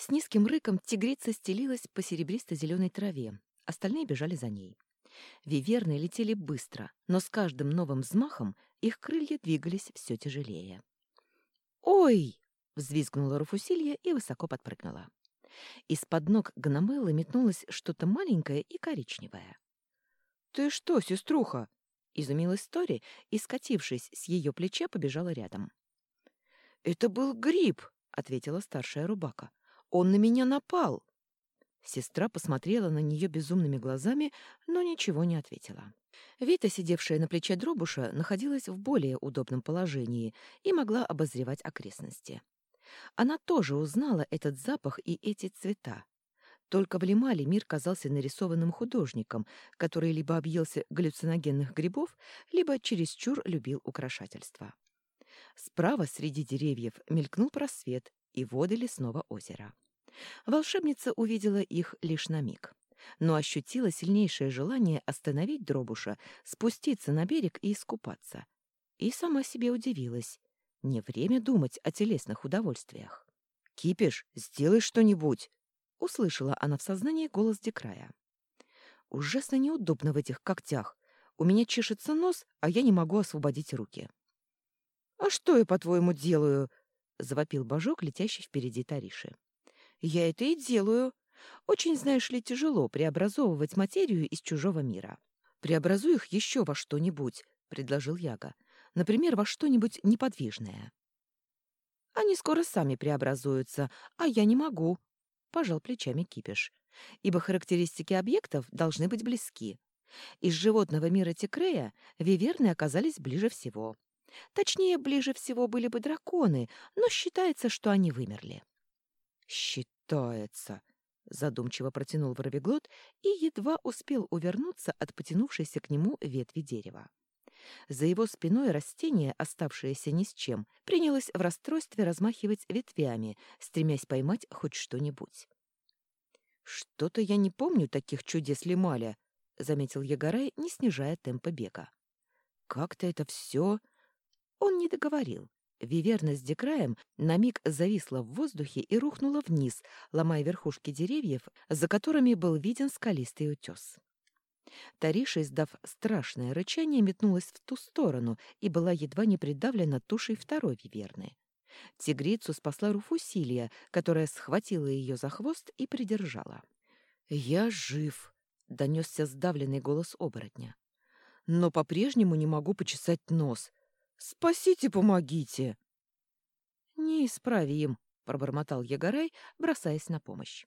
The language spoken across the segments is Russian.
С низким рыком тигрица стелилась по серебристо-зеленой траве, остальные бежали за ней. Виверны летели быстро, но с каждым новым взмахом их крылья двигались все тяжелее. «Ой!» — взвизгнула Руфусилья и высоко подпрыгнула. Из-под ног Гномеллы метнулось что-то маленькое и коричневое. «Ты что, сеструха?» — изумилась Тори и, скатившись с ее плеча, побежала рядом. «Это был гриб!» — ответила старшая рубака. «Он на меня напал!» Сестра посмотрела на нее безумными глазами, но ничего не ответила. Вита, сидевшая на плече Дробуша, находилась в более удобном положении и могла обозревать окрестности. Она тоже узнала этот запах и эти цвета. Только в Лимале мир казался нарисованным художником, который либо объелся галлюциногенных грибов, либо чересчур любил украшательства. Справа среди деревьев мелькнул просвет и воды лесного озера. Волшебница увидела их лишь на миг, но ощутила сильнейшее желание остановить Дробуша, спуститься на берег и искупаться. И сама себе удивилась. Не время думать о телесных удовольствиях. «Кипиш, сделай что-нибудь!» — услышала она в сознании голос Декрая. «Ужасно неудобно в этих когтях. У меня чешется нос, а я не могу освободить руки». «А что я, по-твоему, делаю?» — завопил божок, летящий впереди Тариши. «Я это и делаю. Очень, знаешь ли, тяжело преобразовывать материю из чужого мира. Преобразуй их еще во что-нибудь», — предложил Яга. Например, во что-нибудь неподвижное. Они скоро сами преобразуются, а я не могу, — пожал плечами Кипиш, ибо характеристики объектов должны быть близки. Из животного мира Текрея виверны оказались ближе всего. Точнее, ближе всего были бы драконы, но считается, что они вымерли. «Считается», — задумчиво протянул Воробеглот и едва успел увернуться от потянувшейся к нему ветви дерева. За его спиной растение, оставшееся ни с чем, принялось в расстройстве размахивать ветвями, стремясь поймать хоть что-нибудь. «Что-то я не помню таких чудес Лемаля», — заметил Ягорай, не снижая темпа бега. «Как-то это все...» Он не договорил. Виверна с Декраем на миг зависла в воздухе и рухнула вниз, ломая верхушки деревьев, за которыми был виден скалистый утес. Тариша, издав страшное рычание, метнулась в ту сторону и была едва не придавлена тушей второй виверны. Тигрицу спасла Руфусилия, которая схватила ее за хвост и придержала. «Я жив», — донесся сдавленный голос оборотня. «Но по-прежнему не могу почесать нос. Спасите, помогите!» «Неисправим», — пробормотал Ягорай, бросаясь на помощь.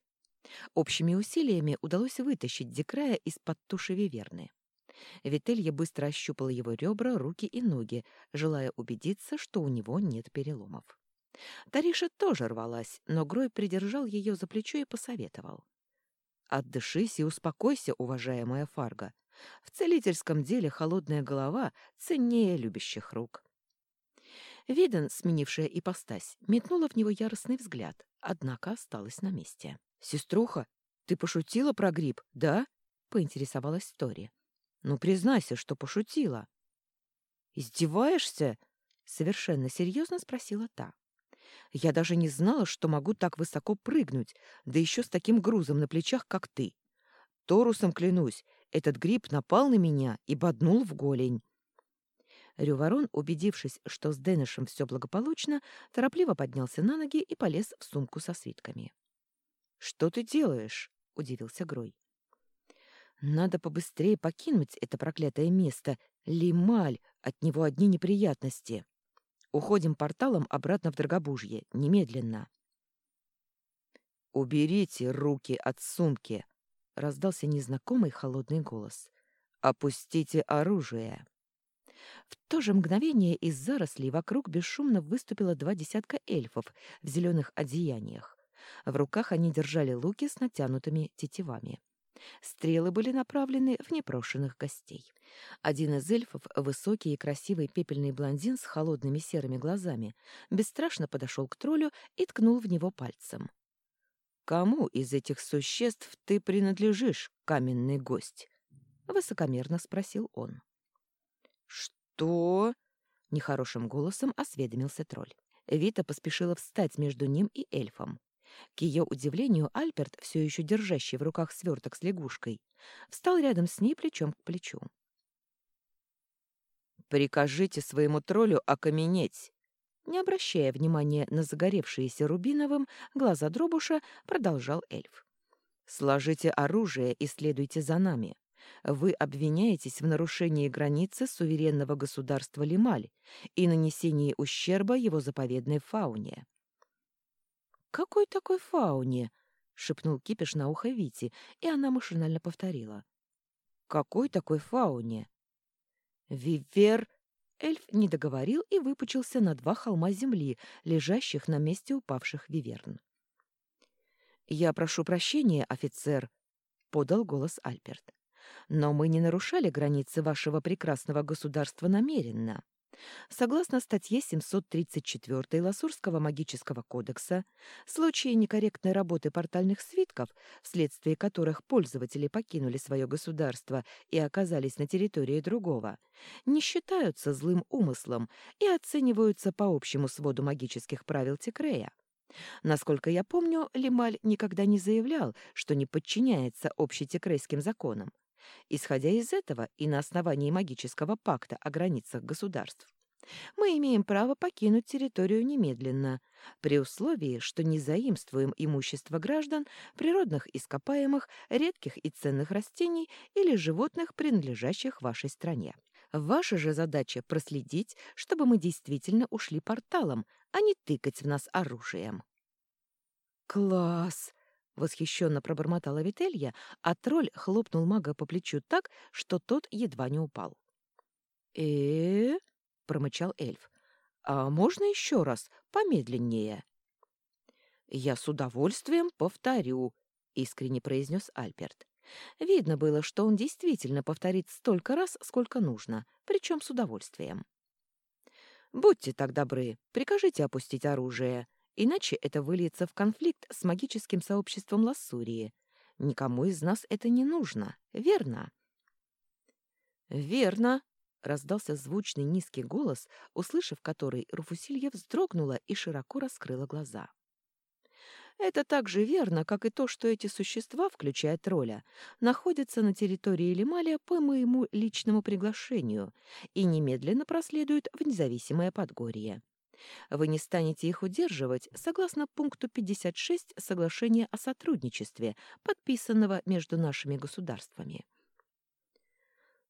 Общими усилиями удалось вытащить Декрая из-под туши виверны. Вителья быстро ощупала его ребра, руки и ноги, желая убедиться, что у него нет переломов. Тариша тоже рвалась, но Грой придержал ее за плечо и посоветовал. «Отдышись и успокойся, уважаемая Фарга. В целительском деле холодная голова ценнее любящих рук». Виден, сменившая ипостась, метнула в него яростный взгляд, однако осталась на месте. «Сеструха, ты пошутила про гриб, да?» — поинтересовалась Тори. «Ну, признайся, что пошутила». «Издеваешься?» — совершенно серьезно спросила та. «Я даже не знала, что могу так высоко прыгнуть, да еще с таким грузом на плечах, как ты. Торусом клянусь, этот гриб напал на меня и боднул в голень». Рюворон, убедившись, что с Денышем все благополучно, торопливо поднялся на ноги и полез в сумку со свитками. «Что ты делаешь?» — удивился Грой. «Надо побыстрее покинуть это проклятое место. Лималь, от него одни неприятности. Уходим порталом обратно в Драгобужье. Немедленно». «Уберите руки от сумки!» — раздался незнакомый холодный голос. «Опустите оружие!» В то же мгновение из зарослей вокруг бесшумно выступило два десятка эльфов в зеленых одеяниях. В руках они держали луки с натянутыми тетивами. Стрелы были направлены в непрошенных гостей. Один из эльфов, высокий и красивый пепельный блондин с холодными серыми глазами, бесстрашно подошел к троллю и ткнул в него пальцем. «Кому из этих существ ты принадлежишь, каменный гость?» — высокомерно спросил он. «Что?» — нехорошим голосом осведомился тролль. Вита поспешила встать между ним и эльфом. К ее удивлению, Альберт, все еще держащий в руках сверток с лягушкой, встал рядом с ней плечом к плечу. «Прикажите своему троллю окаменеть!» Не обращая внимания на загоревшиеся рубиновым, глаза дробуша продолжал эльф. «Сложите оружие и следуйте за нами. Вы обвиняетесь в нарушении границы суверенного государства Лималь и нанесении ущерба его заповедной фауне». «Какой такой фауне?» — шепнул Кипиш на ухо Вити, и она машинально повторила. «Какой такой фауне?» «Вивер...» Эльф не договорил и выпучился на два холма земли, лежащих на месте упавших виверн. «Я прошу прощения, офицер», — подал голос Альберт. «Но мы не нарушали границы вашего прекрасного государства намеренно. Согласно статье 734 Ласурского магического кодекса, случаи некорректной работы портальных свитков, вследствие которых пользователи покинули свое государство и оказались на территории другого, не считаются злым умыслом и оцениваются по общему своду магических правил Текрея. Насколько я помню, Лемаль никогда не заявлял, что не подчиняется общетекрейским законам. Исходя из этого и на основании магического пакта о границах государств, мы имеем право покинуть территорию немедленно, при условии, что не заимствуем имущество граждан, природных ископаемых, редких и ценных растений или животных, принадлежащих вашей стране. Ваша же задача проследить, чтобы мы действительно ушли порталом, а не тыкать в нас оружием. «Класс!» — восхищенно пробормотала Вителья, а тролль хлопнул мага по плечу так, что тот едва не упал. э промычал эльф. «А можно еще раз, помедленнее?» «Я с удовольствием повторю», — искренне произнес Альберт. Видно было, что он действительно повторит столько раз, сколько нужно, причем с удовольствием. «Будьте так добры, прикажите опустить оружие. Иначе это выльется в конфликт с магическим сообществом Лассурии. Никому из нас это не нужно, верно? Верно, раздался звучный низкий голос, услышав который, Руфусилья вздрогнула и широко раскрыла глаза. Это так же верно, как и то, что эти существа, включая тролля, находятся на территории Лемалия по моему личному приглашению и немедленно проследуют в независимое Подгорье. Вы не станете их удерживать согласно пункту 56 Соглашения о сотрудничестве, подписанного между нашими государствами.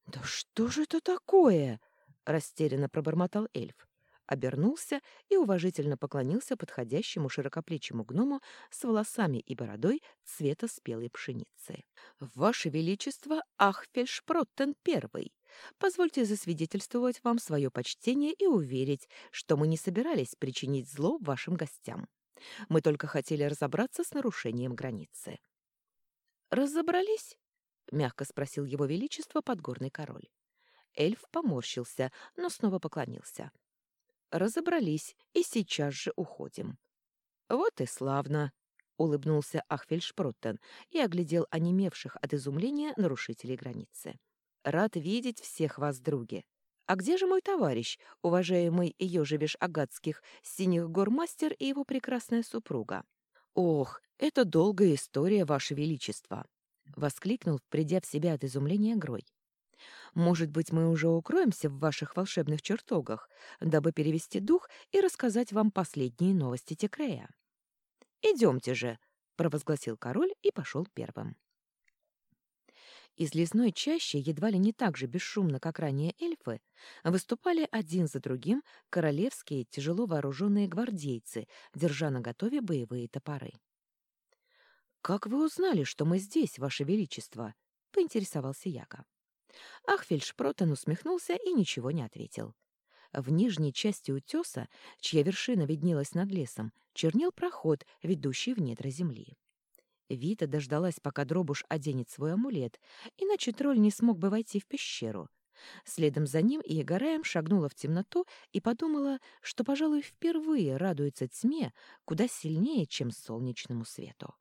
«Да что же это такое?» — растерянно пробормотал эльф. Обернулся и уважительно поклонился подходящему широкоплечему гному с волосами и бородой цвета спелой пшеницы. «Ваше Величество Ахфельшпроттен Первый!» Позвольте засвидетельствовать вам свое почтение и уверить, что мы не собирались причинить зло вашим гостям. Мы только хотели разобраться с нарушением границы». «Разобрались?» — мягко спросил его величество подгорный король. Эльф поморщился, но снова поклонился. «Разобрались, и сейчас же уходим». «Вот и славно!» — улыбнулся Ахфельшпроттен и оглядел онемевших от изумления нарушителей границы. Рад видеть всех вас, други. А где же мой товарищ, уважаемый Ежевиш Агатских, Синих гор мастер и его прекрасная супруга? Ох, это долгая история, ваше величество, воскликнул, придя в себя от изумления Грой. Может быть, мы уже укроемся в ваших волшебных чертогах, дабы перевести дух и рассказать вам последние новости Текрея. Идемте же, провозгласил король и пошел первым. Из лесной чащи, едва ли не так же бесшумно, как ранее эльфы, выступали один за другим королевские тяжело вооруженные гвардейцы, держа наготове боевые топоры. «Как вы узнали, что мы здесь, Ваше Величество?» — поинтересовался Яга. Ахфельшпротен усмехнулся и ничего не ответил. В нижней части утеса, чья вершина виднелась над лесом, чернел проход, ведущий в недра земли. Вита дождалась, пока Дробуш оденет свой амулет, иначе тролль не смог бы войти в пещеру. Следом за ним Егораем шагнула в темноту и подумала, что, пожалуй, впервые радуется тьме куда сильнее, чем солнечному свету.